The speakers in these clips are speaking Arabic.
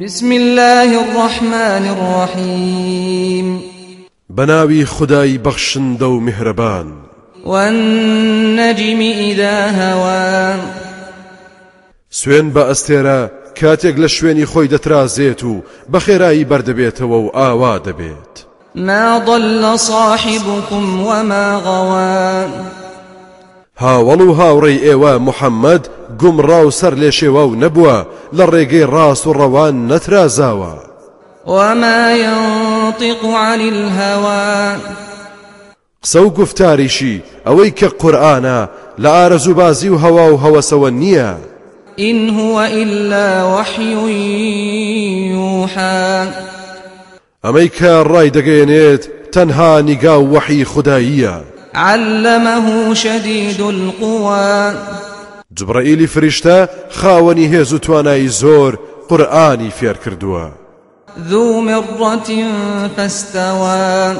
بسم الله الرحمن الرحيم. بەناوی خودای بەخشندە و میهرەبان. والنجم إذا هوى. سوێن بە ئەستێرە کاتێک لە شوێنی خۆی دەترازێت و بە خێرایی بەردەبێتەوە و ئاوا دەبێت ما ضل صاحبكم وما غوى. هاوڵ و هاوڕێی ئێوە محەممەد گومڕا و سەر لێ شێوە و نەبووە لە ڕێگەی ڕاست و ڕەوان نەترازاوە وما ينطق عن الهوى. قسە و گفتاریشی ئەوەی کە قورآانە لە ئارەزوو بازی و هەوا و هەوەسەوە نییە إن هو إلا وحي يوحى. ئەمەی کە ڕای دەگەێنێت تەنها نیگا و وەحی خودداییە علمه شديد القوى. جبرائیلی فریشتە خاوەنی هێز و توانایی زۆر قورآانی فێر کردووە. ذو مرة فاستوى.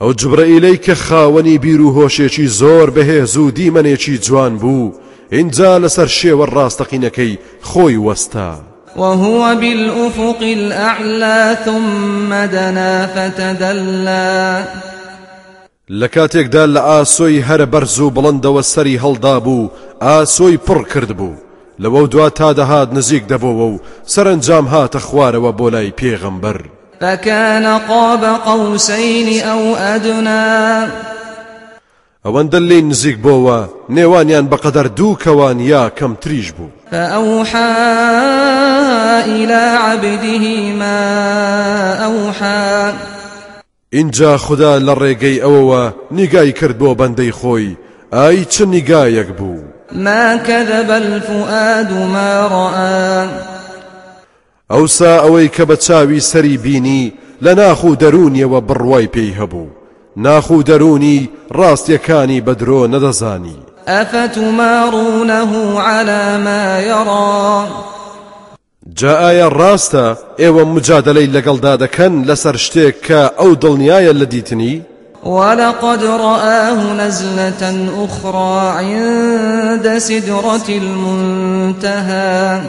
ئەو جبرائیلەی کە خاوەنی بیر و هۆشێکی زۆر بەهێز و دیمەنێکی جوان بوو اینجا لەسەر شێوە ڕاستەقینەکەی خۆی وەستا. وهو بالأفق الأعلى ثم دنا فتدلى. لە کاتێکدا لە ئاسۆی هەرە بەرز و بڵندەوە سەری هەڵدا بوو ئاسۆی پڕ کرد بوو. لەوە دوا تا دەهات نزیک دەبەوە و سەرنجام هاتە خوارەوە بۆ لای پێغەمبەر. فكان قاب قوسين أو أدنى. ئەوەندە لی نزیک بۆەوە نێوانیان بەقەدەر دوو کەوان یا کەم تریش بوو. فأوحى إلى عبده ما أوحى اینجا خدا لە ڕێگەی ئەوەوە نیگای کرد بۆ بەندەی خۆی. ئای چ نیگایەک بوو؟ ما كذب الفؤاد ما رأى. ئەوسا ئەوەی کە بە چاوی سەری بینی لە ناخ و دەرونیەوە بڕوای پێی هەبوو. ناخ و دەرونی ڕاستیەکانی بەدرۆ نەدەزانی. أفتمارونه على ما يرى؟ جا ئایا ڕاستە ئێوە مجادلەی لەگەڵدا دەکەن لەسەر شتێک کە ئەو دڵنیایە لە دیتنی. ولقد رآه نزلة أخرى عند سدرة المنتهى.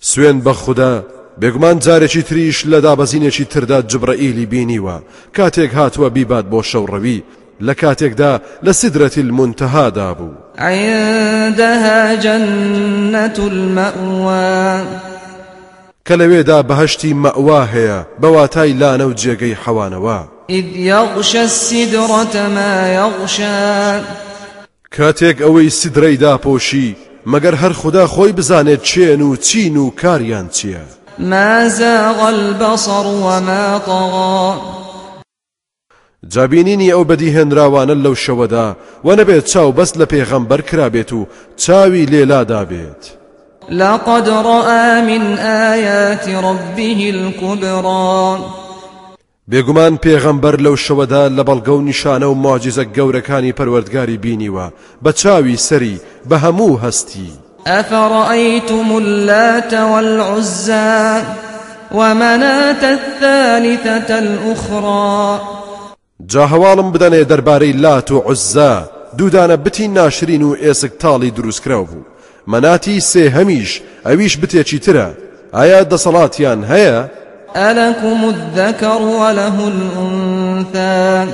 سوێن بە خوددا بێگومان جارێکی تریش لە دابەزینێکی تردا جبرەئیلی بینیوە. کاتێک هاتووە بیبات بۆ شەوڕەوی لە کاتێکدا لە سدرەتی المنتەهادا بوو. عندها جنة المأوى. کە لەوێدا بەهشتی مەوا هەیە بەواتای لانە و جێگەی حەوانەوە. إذ يغشى السدرة ما يغشى. کاتێک ئەوەی سدرەی داپۆشی مەگەر هەر خوددا خۆی بزانێت چێن و چین و کاریان چییە. ما زاغ البصر وما طغى. جابینینی ئەو بەدی هێنراوانە لەو شەوەدا و نەبێت چاو بەست لە پێغەمبەر کرابێت و چاوی لێلادا بێت لقد رأى من آيات ربه الكبرى. بێگومان پێغەمبەر لەو شەوەدا لە بەڵگە و نیشانە و ماجزە گەورەکانی پەروەردگاری بینیوە بە چاوی سەری بە هەموو هەستی أفرأيتم اللات والعزى ومناة الثالثة الأخرى؟ جا هەواڵم بدەنێ دەربارەی لات و عزا دوودانە بتی ناشرین و ئێسک تاڵی دروستکراو بوو. مەناتی سێ هەمیش ئەویش بتێکی ترە. ئایا دەسەڵاتیان هەیە؟ ألكم الذكر وله الأنثى.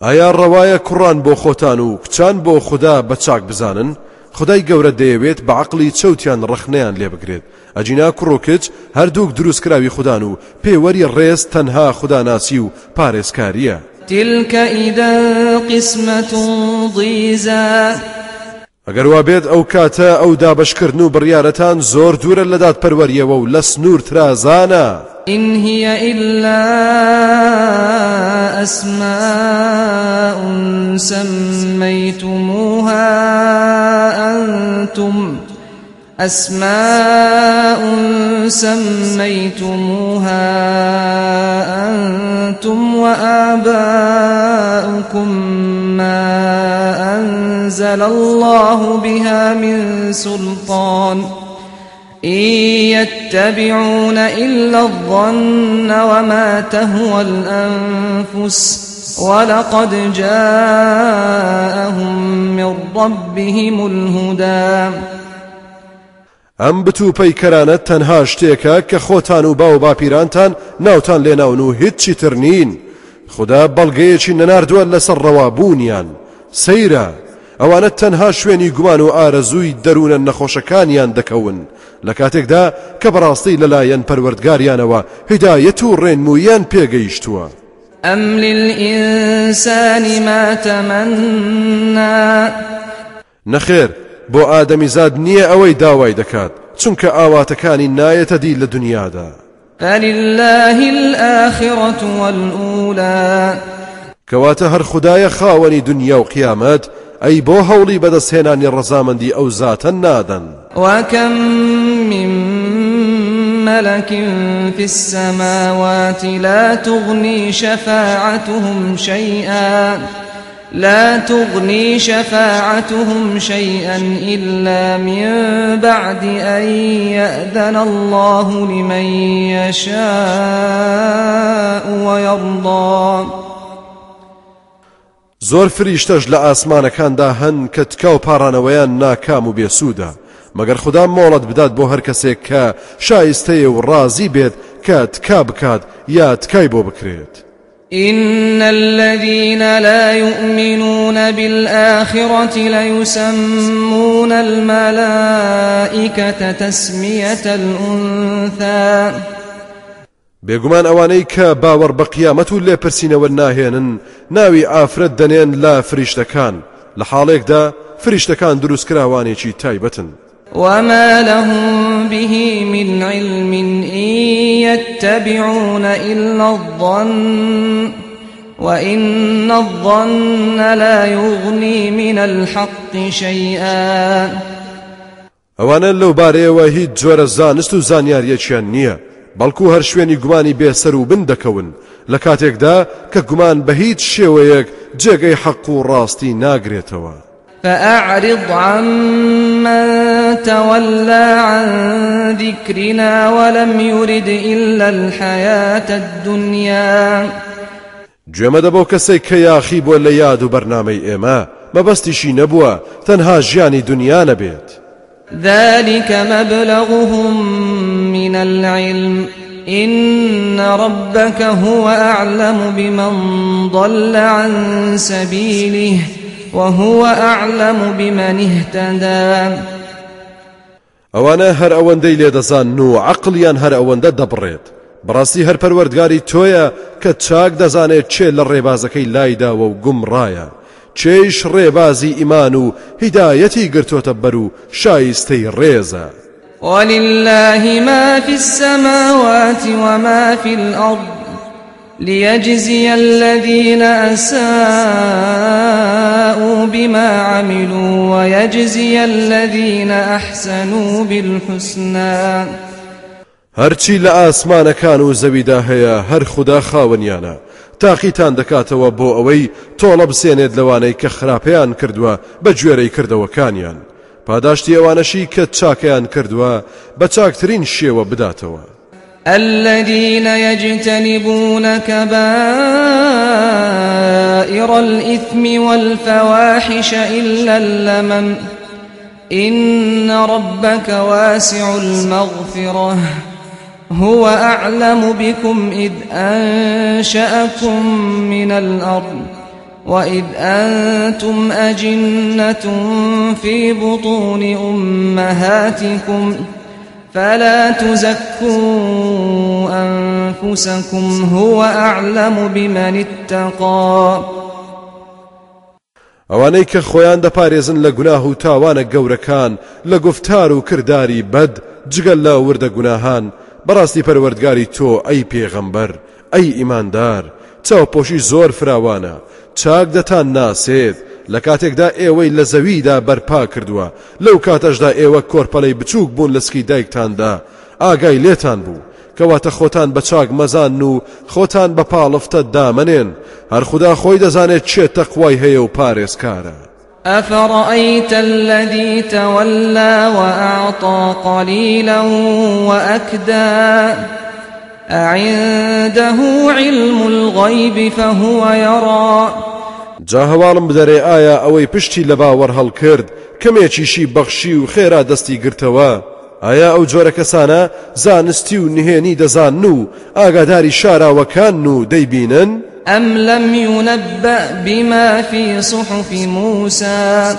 ئایا ڕەوایە کوڕان بۆ خۆتان و کچان بۆ خوددا بە چاک بزانن؟ خدای گەورە دەیەوێت بە عقلی چەوتیان ڕخنیان لێ بگرێت. ئەجینا کوڕۆکچ هەردووک دروستکراوی خوددان و پێوەری ڕێز تەنها خوداناسی و پارێزکاریە. تلك إذا قسمة ضيزى ئەگەر وا بێت ئەو کاتە ئەو دابشکردن و بڕیارەتان زۆر دوورە لەدات پەروەریەوە و لە سنوور ترازانە إن هي إلا أسماء سميتموها أنتم أسماء سميتموها أنتم وآباؤكم ما أنزل الله بها من سلطان إن يتبعون إلا الظن وما تهوى الأنفس ولقد جاءهم من ربهم الهدى. ئەم بتو پەیکەرانە تەنها شتێکە کە خۆتان و باو باپیرانتان ناوتان لێناون و هیچی تر نین. خدا بەڵگەیەکی نەناردووە لەسەر ڕەوابوونیان. سەیرە! ئەوانە تەنها شوێنی گومان و ئارەزووی دەروونە نەخۆشەکانیان دەکەون. لە کاتێکدا کە بەڕاستی لەلایەن پەروەردگاریانەوە هیدایەت و ڕێنمویان پێگەیشتووە. أم للإنسان ما تمنى نەخێر بۆ ئادەمیزاد نییە ئەوەی داوای دەکات چونکە ئاواتەکانی نایەتە دی لە دنیادا. فلله الآخرة والأولى. کەواتە هەر خدایە خاوەنی دنیا و قیامەت ئەی بۆ هەوڵی بەدەستهێنانی ڕەزامەندی ئەو زاتە وكم من ملك في السماوات لا تغني شفاعتهم شيئا لا تغني شفاعتهم شيئا إلا من بعد أن يأذن الله لمن يشاء ويرضى. زۆر فریشتەش لە ئاسمانەکاندا هەن کە تکا و پارانەوەیان ناکام و بێسوودە. مەگەر خوددا مۆڵەت بدات بۆ هەر کەسێک کە شایستەیە و ڕازی بێت کە تکا بکات یا تکای بۆ بکرێت. إن الذين لا يؤمنون بالآخرة ليسمون الملائكة تسمية الأنثى. بێگومان ئەوانەی کە باوەڕ بە قیامەت و لێپرسینەوە ناهێنن ناوی ئافرەت دەنێن لا فریشتەکان. لە حاڵێکدا فریشتەکان دروستکراوانێکی تایبەتن. وما لهم به من علم إن يتبعون إلا الظن وإن الظن لا يغني من الحق شيئا. ئەوانە لەو بارەیەوە هیچ جۆرە زانست و زانیاریەکیان نییە. بەڵکو هەر شوێنی گومانی بێسەر و بن دەکەون. لە کاتێکدا کە گومان بە هیچ شێوەیەک جێگەی حەق و ڕاستی ناگرێتەوە. فأعرض عمن تولى عن ذكرنا ولم يرد إلا الحياة الدنيا. گوێمەدە بۆ کەسێک کە یاخی بۆ لە یاد و بەرنامەی ئێمە مەبەستیشی نەبووە تەنها ژیانی دنیا نەبێت. ذلك مبلغهم من العلم. إن ربك هو أعلم بمن ضل عن سبيله وهو أعلم بمن اهتدى. ئەوانە هەر ئەوەندەی لێدەزان و عقلیان هەر ئەوەندە دەبڕێت بەڕاستی هەر پەروەردگاری تۆیە کە چاک دەزانێت چێ لە ڕێبازەکەی لایداوە و گومڕایە چێش ڕێبازی ئیمان و هیدایەتی گرتوۆتە بەر و شایستەی ڕێزە. ولله ما في السماوات وما في الأرض ليجزي الذين أساءوا بما عملوا ويجزي الذين أحسنوا بالحسنى. هەرچی لە ئاسمانەکان و زەویدا هەیە هەر خوددا خاوەنیانە. تاقیتان دەکاتەوە بۆ ئەوەی تۆڵە بسێنێت لەوانەی کە خراپەیان کردووە بە گوێرەی کردەوەکانیان. پاداشتی ئەوانەشی کە چاکەیان کردووە بە چاکترین شێوە بداتەوە. الذين يجتنبون كبائر الإثم والفواحش إلا اللمم إن ربك واسع المغفرة. هو أعلم بكم إذ أنشأكم من الأرض وإذ أنتم أجنة في بطون أمهاتكم فلا تزكوا أنفسكم هو أعلم بمن اتقى. ئەوانەی کە خۆیان دەپارێزن لە گوناه و تاوانە گەورەکان لە گفتار و کردداری بەد جگەل لە وردە گوناهان. بەڕاستی پەروەردگاری تۆ ئەی پێغەمبەر ئەی ئیماندار چاوپۆشی زۆر فراوانە. چاک دەتان ناسێت لە کاتێکدا ئێوەی لە زەویدا بەرپا کردووە. لەو کاتەشدا ئێوە کۆرپەلەی بچووک بوون لە سکی دایکتاندا. ئاگای لێتان بوو. کەواتە خۆتان بە چاک مەزان و خۆتان بە پاڵفتە دامنێن هەر خوددا خۆی دەزانێت چێت تەقوای هەیە و پارێزکارە. أفرأيت الذي تولى وأعطى قليلا وأكدى؟ أعنده علم الغيب فهو يرى. جا هەواڵم بدەرێ ئایا ئەوەی پشتی لە باوەڕ هەڵ کرد کەمێکیشی بەخشی و خێرا دەستی گرتەوە ئایا ئەو جۆرە کەسانە زانستی و نهێنی دەزان و ئاگاداری شاراوەکان و دەیبینن أم لم ينبأ بما في صحف موسى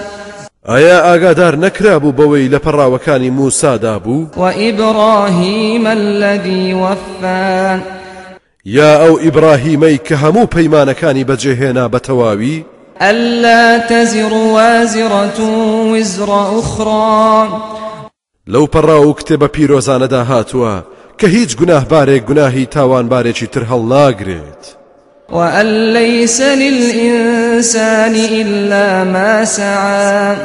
ئایا ئاگادار نەکرا بوو بەوەی لە پەڕاوەکانی موسادا بوو وإبراهيم الذي وفى یا ئەو ئیبراهیمەی کە هەموو پەیمانەکانی بەجێهێنا بە تەواوی؟ ألا تزر وازرة وزر أخرى لەو پەڕا و کتێبە پیرۆزانەدا هاتووە کە هیچ گوناهبارێک گوناهی تاوانبارێکی تر هەڵ ناگرێت وأن ليس للإنسان إلا ما سعى.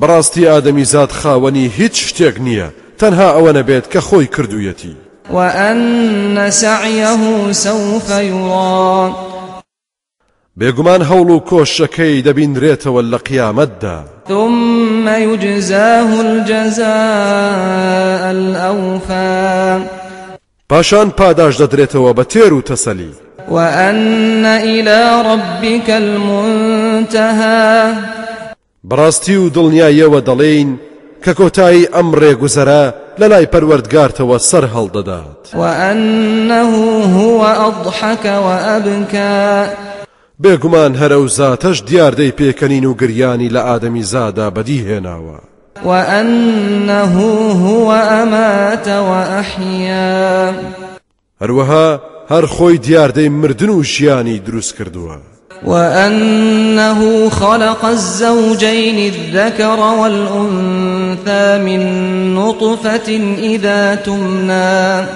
بەڕاستی ئادەمی زاد شتێک نییە تەنها ئەوە نەبێت کە خۆی کردوویەتی وأن سعيه سوف يرى. بێگومان هەوڵ و کۆشەکەی دەبینرێتەوە لە قیامەتدا ثم يجزاه الجزاء الأوفى. پاشان پاداش دەدرێتەوە بە تێر و تەسەلی. وأن إلى ربك المنتهى. بەڕاستی و دڵنیاییەوە دەڵێین کە کۆتایی ئەم ڕێگوزەرە لە لای پەروەردگارتەوە سەر هەڵدەدات. وأنه هو أضحك وأبكى. بێگومان هەرە و زاتەش دیاردەی پێکەنین و گریانی لە ئادەمی زادا بەدیهێناوە. وأنه هو أمات وأحيا. هەروەها هەر خۆی دیاردەی مردن و ژیانی دروست کردووە. وأنه خلق الزوجين الذكر والأنثى من نطفة إذا تمنى.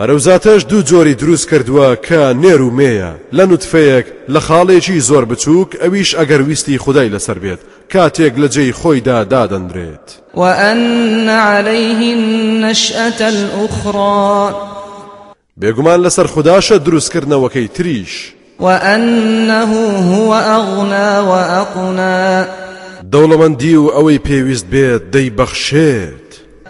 هەرەوزاتەش دوو جۆری دروست کردووە کە نێر و مێیە. لە نوتفەیەک لە خاڵێکی زۆر بچووک ئەویش ئەگەر ویستی خودای لەسەر بێت. کاتێک لە جێی خۆیدا دادەندرێت. وأن عليه النشأة الأخرى. بێگومان لەسەر خودداشە دروستکردنەوەکەی تریش. وأنه هو أغنى وأقنى. دەوڵەمەندی و ئەوەی پێویست بێت دەیبەخشێت.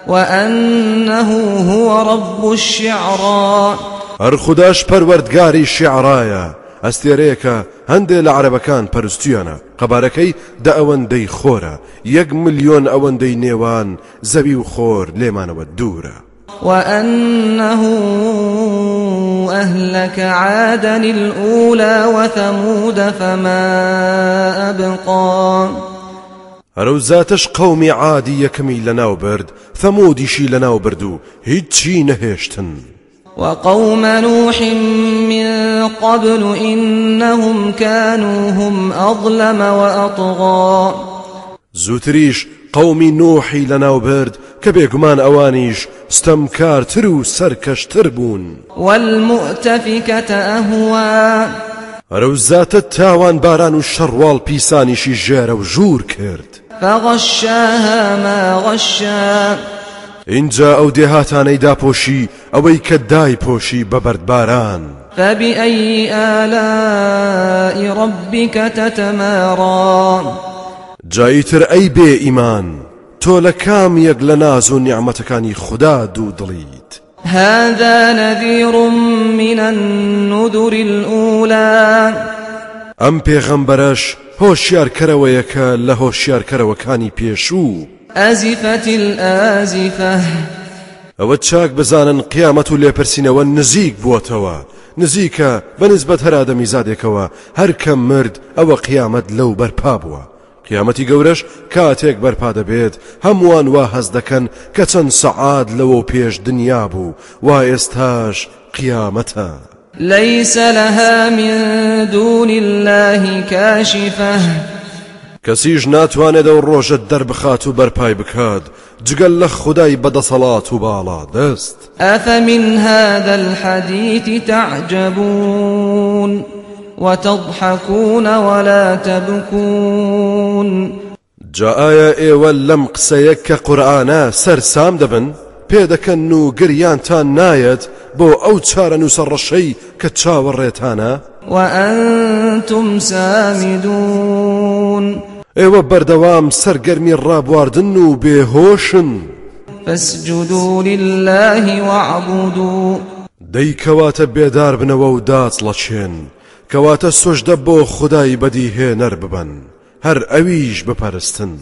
وأنه هو رب الشعرى. هەر خودداش پەروەردگاری شیعڕایە ئەستێرەیەکە هەندێک لە عربەکان پەرستیانە. قەبارەکەی دە ئەوەندەی خۆرە یەک ملیۆن ئەوەندەی نێوان زەوی و خۆر لێمانەوە دوورە. وأنه أهلك عادا الأولى وثمود فما أبقى. هەرو زاتش قەومی عادی یەکەمی لەناو برد ثەمودیشی لەناو برد و هیچی نەهێشتن وقوم نوح من قبل إنهم كانوا هم أظلم وأطغى. زووتریش قەومی نوحی لەناو برد کە بێگومان ئەوانیش ستەمکارتر و سەرکەشتر بوون والمؤتفكة أهوى. هەرو زاتە تاوان باران و شەڕواڵ پیسانیشی ژێرە و ژوور کرد فغشاها ما غشا. اینجا ئەو دێهاتانەی داپۆشی ئەوەی کە دای پۆشی بە بەردباران فبأي آلاء ربك تتمارى جاییتر ئەی بێ ئیمان تۆ لە کام یەک لە ناز و نیعممەتەکانی خوددا دوو دڵیت هذا نذير من النذر الأولى. ئەم پێغەمبەرەش هۆشیارکەرەوەیەکە لە هۆشیارکەرەوەکانی پێشوو. أزفت الآزفة ئەوە چاک بزانن قیامەت و لێپرسینەوە نزیک بووەتەوە. نزیکە بەنسبەت هەرادەمی زادێکەوە هەر کەم مرد ئەوە قیامەت لەو بەرپا بووە. قیامەتی گەورەش کاتێک بەرپا دەبێت هەمووان وا هەز دەکەن کە چەند سەعاد لەوە پێش دنیا بوو. وا ئێستاش قیامەتە. ليس لها من دون الله كاشفة. کەسیش ناتوانێت ئەو ڕۆژە دەربخات و بەرپای بکات جگەل لە خودای بەدەسەڵات و باڵا دەست أفمن هذا الحديث تعجبون؟ وتضحكون ولا تبكون. جا ئایا ئێوە لەم قسەیە کە قورآانە سەرسام دەبن پێدەکەن و گریانتان نایەت بۆ ئەو چارە نووسەڕەشەی کە چاوەڕێتانە؟ وأنتم سامدون. ئێوە بەردەوام سەرگەرمی ڕابواردن و بێهۆشن. فاسجدوا لله واعبدوا. دەیکەواتە بێدار بنەوە و داچڵەچێن کەواتە سۆشدە بۆ خدای بەدی هێنەر ببن هەر ئەویش بپەرستن.